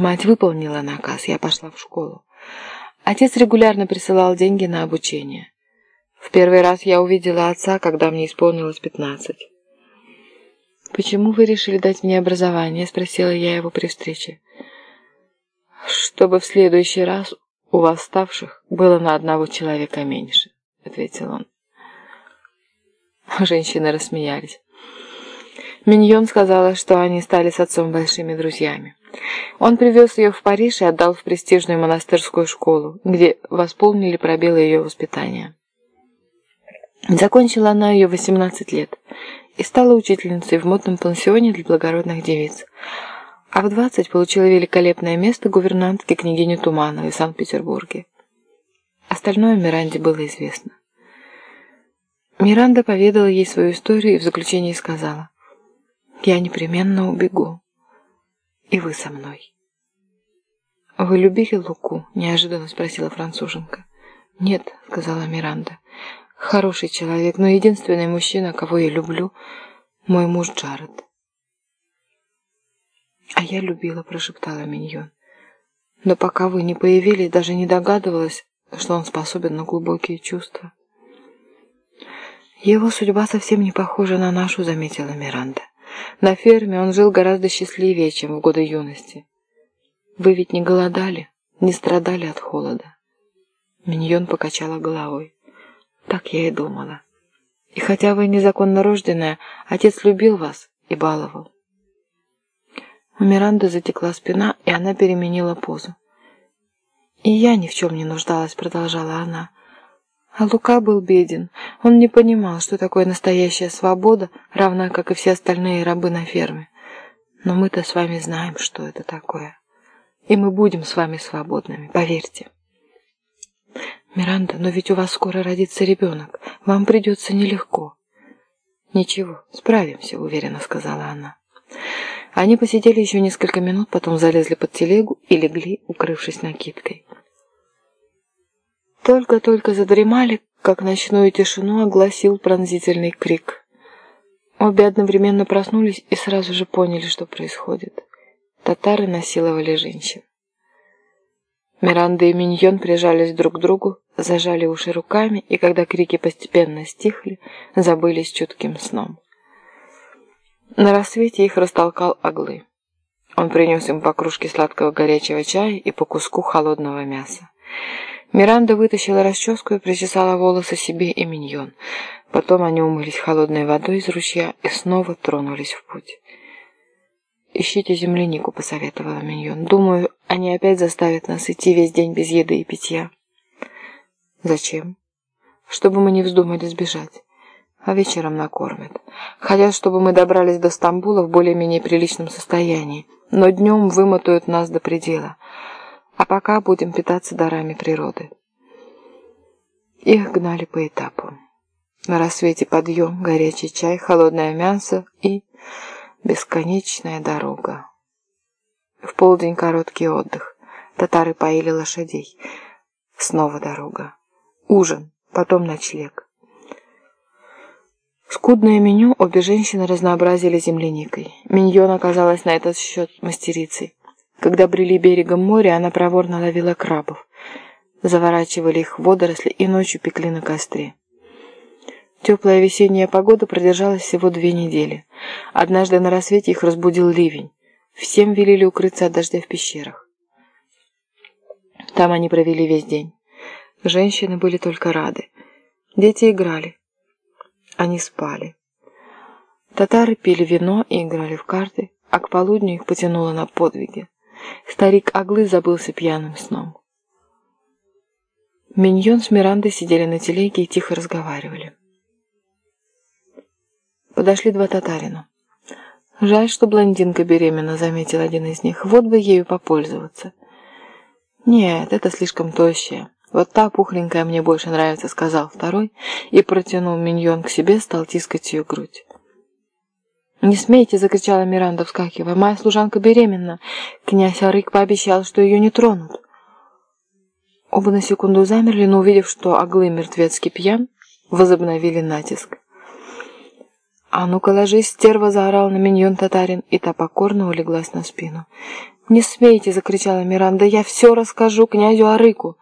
мать выполнила наказ, я пошла в школу. Отец регулярно присылал деньги на обучение. В первый раз я увидела отца, когда мне исполнилось пятнадцать. «Почему вы решили дать мне образование?» – спросила я его при встрече. «Чтобы в следующий раз у восставших было на одного человека меньше», – ответил он. Женщины рассмеялись. Миньон сказала, что они стали с отцом большими друзьями. Он привез ее в Париж и отдал в престижную монастырскую школу, где восполнили пробелы ее воспитания. Закончила она ее 18 лет и стала учительницей в модном пансионе для благородных девиц. А в 20 получила великолепное место гувернантки княгини Тумановой в Санкт-Петербурге. Остальное Миранде было известно. Миранда поведала ей свою историю и в заключении сказала, «Я непременно убегу, и вы со мной». «Вы любили Луку?» – неожиданно спросила француженка. «Нет», – сказала Миранда, Хороший человек, но единственный мужчина, кого я люблю, мой муж Джаред. А я любила, прошептала Миньон. Но пока вы не появились, даже не догадывалась, что он способен на глубокие чувства. Его судьба совсем не похожа на нашу, заметила Миранда. На ферме он жил гораздо счастливее, чем в годы юности. Вы ведь не голодали, не страдали от холода. Миньон покачала головой. Так я и думала. И хотя вы незаконно рожденная, отец любил вас и баловал. У Миранды затекла спина, и она переменила позу. «И я ни в чем не нуждалась», — продолжала она. А Лука был беден. Он не понимал, что такое настоящая свобода, равна, как и все остальные рабы на ферме. Но мы-то с вами знаем, что это такое. И мы будем с вами свободными, поверьте. «Миранда, но ведь у вас скоро родится ребенок. Вам придется нелегко». «Ничего, справимся», — уверенно сказала она. Они посидели еще несколько минут, потом залезли под телегу и легли, укрывшись накидкой. Только-только задремали, как ночную тишину огласил пронзительный крик. Обе одновременно проснулись и сразу же поняли, что происходит. Татары насиловали женщин. Миранда и Миньон прижались друг к другу, зажали уши руками, и когда крики постепенно стихли, забылись чутким сном. На рассвете их растолкал Аглы. Он принес им по кружке сладкого горячего чая и по куску холодного мяса. Миранда вытащила расческу и причесала волосы себе и Миньон. Потом они умылись холодной водой из ручья и снова тронулись в путь. «Ищите землянику», — посоветовала Миньон. «Думаю, они опять заставят нас идти весь день без еды и питья». «Зачем?» «Чтобы мы не вздумали сбежать. А вечером накормят. Хотят, чтобы мы добрались до Стамбула в более-менее приличном состоянии, но днем вымотают нас до предела. А пока будем питаться дарами природы». Их гнали по этапу. На рассвете подъем, горячий чай, холодное мясо и Бесконечная дорога. В полдень короткий отдых. Татары поили лошадей. Снова дорога. Ужин, потом ночлег. Скудное меню обе женщины разнообразили земляникой. Миньон оказалась на этот счет мастерицей. Когда брели берегом моря, она проворно ловила крабов. Заворачивали их в водоросли и ночью пекли на костре. Теплая весенняя погода продержалась всего две недели. Однажды на рассвете их разбудил ливень. Всем велели укрыться от дождя в пещерах. Там они провели весь день. Женщины были только рады. Дети играли. Они спали. Татары пили вино и играли в карты, а к полудню их потянуло на подвиги. Старик Аглы забылся пьяным сном. Миньон с Мирандой сидели на телеге и тихо разговаривали. Подошли два татарина. «Жаль, что блондинка беременна», — заметил один из них. «Вот бы ею попользоваться». «Нет, это слишком тощая. Вот та пухленькая мне больше нравится», — сказал второй и протянул миньон к себе, стал тискать ее грудь. «Не смейте!» — закричала Миранда, вскакивая. «Моя служанка беременна. Князь Арык пообещал, что ее не тронут». Оба на секунду замерли, но увидев, что Аглы мертвецкий пьян, возобновили натиск. «А ну-ка ложись, стерва!» — заорал на миньон татарин, и та покорно улеглась на спину. «Не смейте!» — закричала Миранда. «Я все расскажу князю Арыку!»